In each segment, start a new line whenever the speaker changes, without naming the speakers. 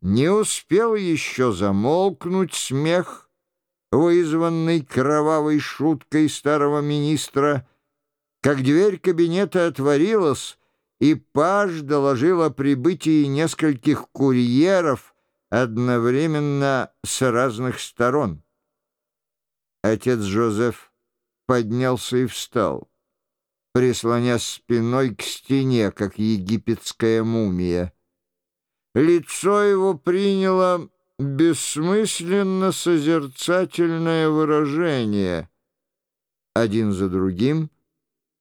Не успел еще замолкнуть смех, вызванный кровавой шуткой старого министра, как дверь кабинета отворилась, и Паж доложил о прибытии нескольких курьеров одновременно с разных сторон. Отец Жозеф поднялся и встал, прислонясь спиной к стене, как египетская мумия. Лицо его приняло бессмысленно созерцательное выражение. Один за другим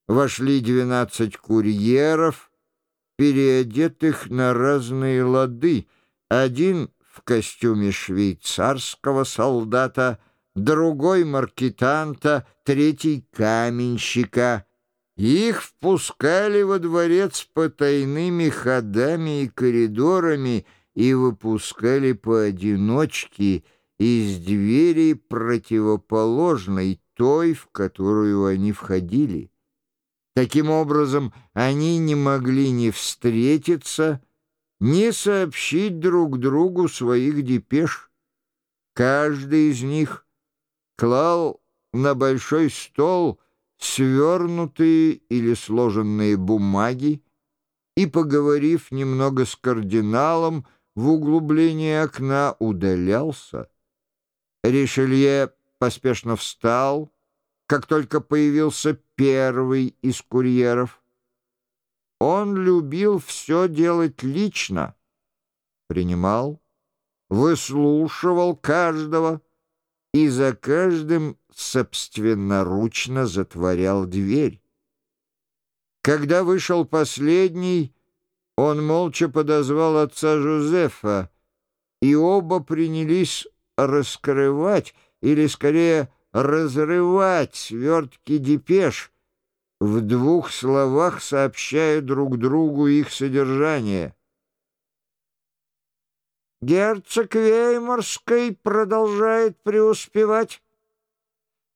вошли двенадцать курьеров, переодетых на разные лады, один в костюме швейцарского солдата, другой маркетанта, третий каменщика — их впускали во дворец потайными ходами и коридорами и выпускали поодиночке из двери противоположной той, в которую они входили. Таким образом, они не могли ни встретиться, ни сообщить друг другу своих депеш. Каждый из них клал на большой стол — свернутые или сложенные бумаги, и, поговорив немного с кардиналом, в углублении окна удалялся. Ришелье поспешно встал, как только появился первый из курьеров. Он любил все делать лично, принимал, выслушивал каждого и за каждым собственноручно затворял дверь. Когда вышел последний, он молча подозвал отца Жозефа, и оба принялись раскрывать, или скорее разрывать свертки депеш, в двух словах сообщая друг другу их содержание. Герцог Веймарской продолжает преуспевать.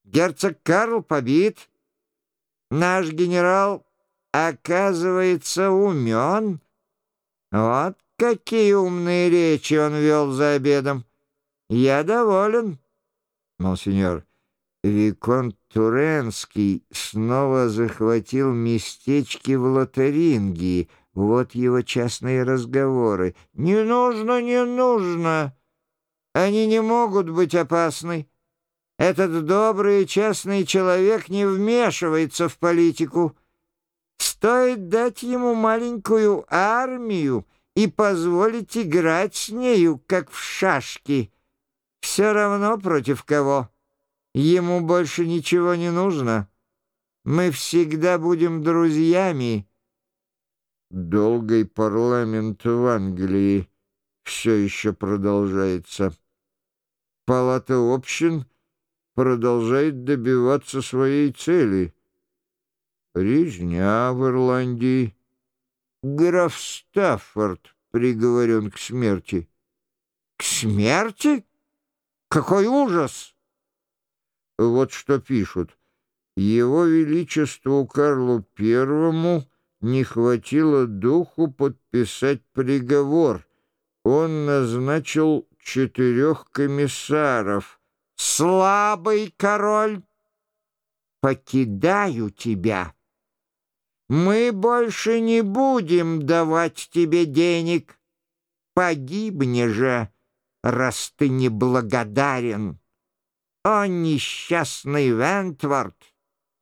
Герцог Карл побит. Наш генерал, оказывается, умен. Вот какие умные речи он вел за обедом. Я доволен. Монсеньор, Виконт Туренский снова захватил местечки в Лотарингии. Вот его частные разговоры. «Не нужно, не нужно. Они не могут быть опасны. Этот добрый и честный человек не вмешивается в политику. Стоит дать ему маленькую армию и позволить играть с нею, как в шашки. Все равно против кого. Ему больше ничего не нужно. Мы всегда будем друзьями. Долгий парламент в Англии все еще продолжается. Палата общин — продолжает добиваться своей цели. Резня в Ирландии. Граф Стаффорд приговорен к смерти. К смерти? Какой ужас! Вот что пишут. Его Величеству Карлу Первому не хватило духу подписать приговор. Он назначил четырех комиссаров — слабый король, покидаю тебя. Мы больше не будем давать тебе денег. Погибни же, раз ты неблагодарен. О, несчастный Вентвард!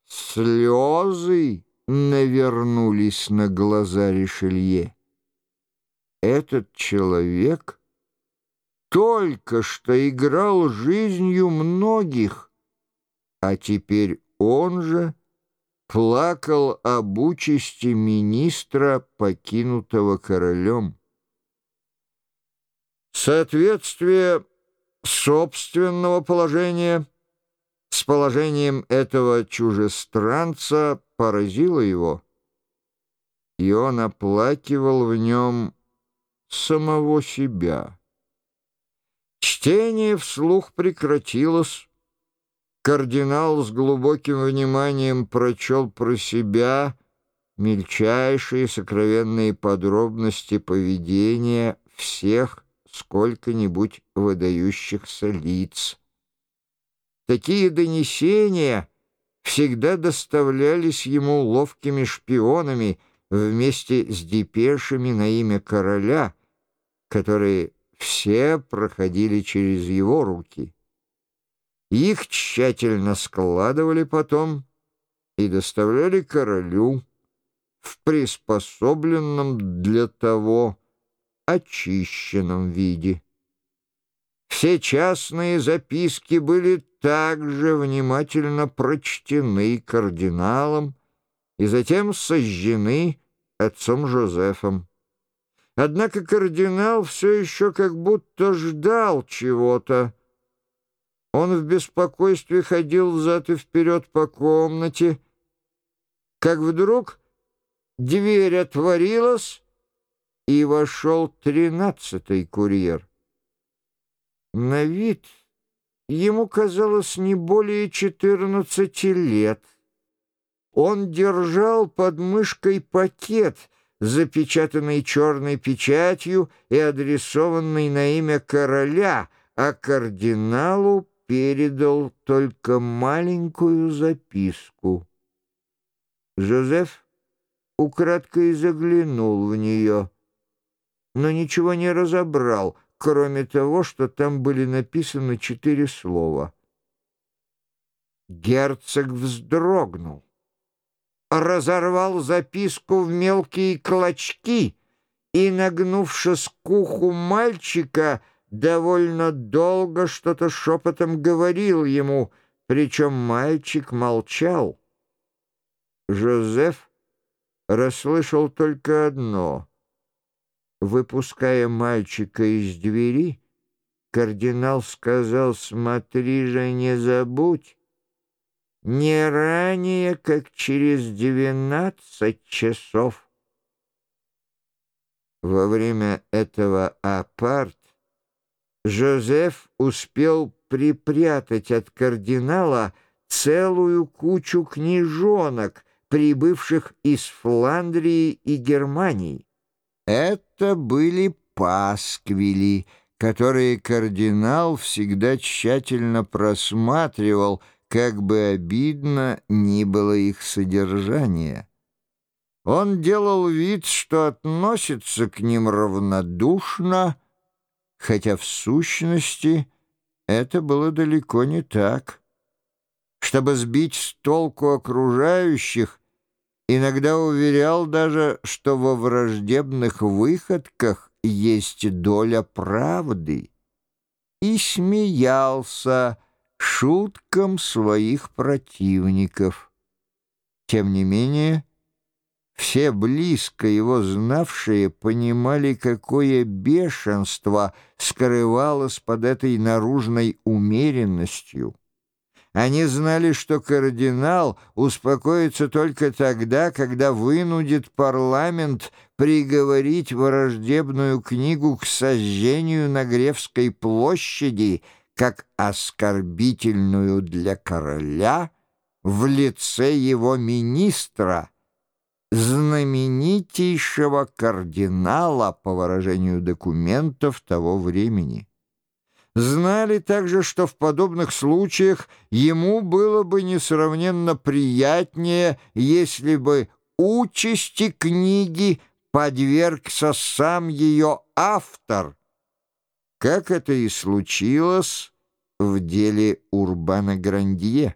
Слезы навернулись на глаза Ришелье. Этот человек только что играл жизнью многих, а теперь он же плакал об участи министра, покинутого королем. Соответствие собственного положения с положением этого чужестранца поразило его, и он оплакивал в нем самого себя. Чтение вслух прекратилось. Кардинал с глубоким вниманием прочел про себя мельчайшие сокровенные подробности поведения всех сколько-нибудь выдающихся лиц. Такие донесения всегда доставлялись ему ловкими шпионами вместе с депешами на имя короля, которые все проходили через его руки. Их тщательно складывали потом и доставляли королю в приспособленном для того очищенном виде. Все частные записки были также внимательно прочтены кардиналом и затем сожжены отцом Жозефом. Однако кардинал все еще как будто ждал чего-то. Он в беспокойстве ходил взад и вперед по комнате, как вдруг дверь отворилась, и вошел тринадцатый курьер. На вид ему казалось не более четырнадцати лет. Он держал под мышкой пакет — запечатанный черной печатью и адресованный на имя короля, а кардиналу передал только маленькую записку. Жозеф украдкой заглянул в нее, но ничего не разобрал, кроме того, что там были написаны четыре слова. Герцог вздрогнул разорвал записку в мелкие клочки и, нагнувшись к уху мальчика, довольно долго что-то шепотом говорил ему, причем мальчик молчал. Жозеф расслышал только одно. Выпуская мальчика из двери, кардинал сказал, «Смотри же, не забудь, не ранее, как через двенадцать часов. Во время этого апарт Жозеф успел припрятать от кардинала целую кучу книжонок, прибывших из Фландрии и Германии. Это были пасквили, которые кардинал всегда тщательно просматривал, как бы обидно ни было их содержание. Он делал вид, что относится к ним равнодушно, хотя в сущности это было далеко не так. Чтобы сбить с толку окружающих, иногда уверял даже, что во враждебных выходках есть доля правды, и смеялся, шуткам своих противников. Тем не менее, все близко его знавшие понимали, какое бешенство скрывалось под этой наружной умеренностью. Они знали, что кардинал успокоится только тогда, когда вынудит парламент приговорить враждебную книгу к сожжению на Гревской площади — как оскорбительную для короля в лице его министра, знаменитейшего кардинала, по выражению документов того времени. Знали также, что в подобных случаях ему было бы несравненно приятнее, если бы участи книги подвергся сам ее автор — как это и случилось в деле Урбана Грандье.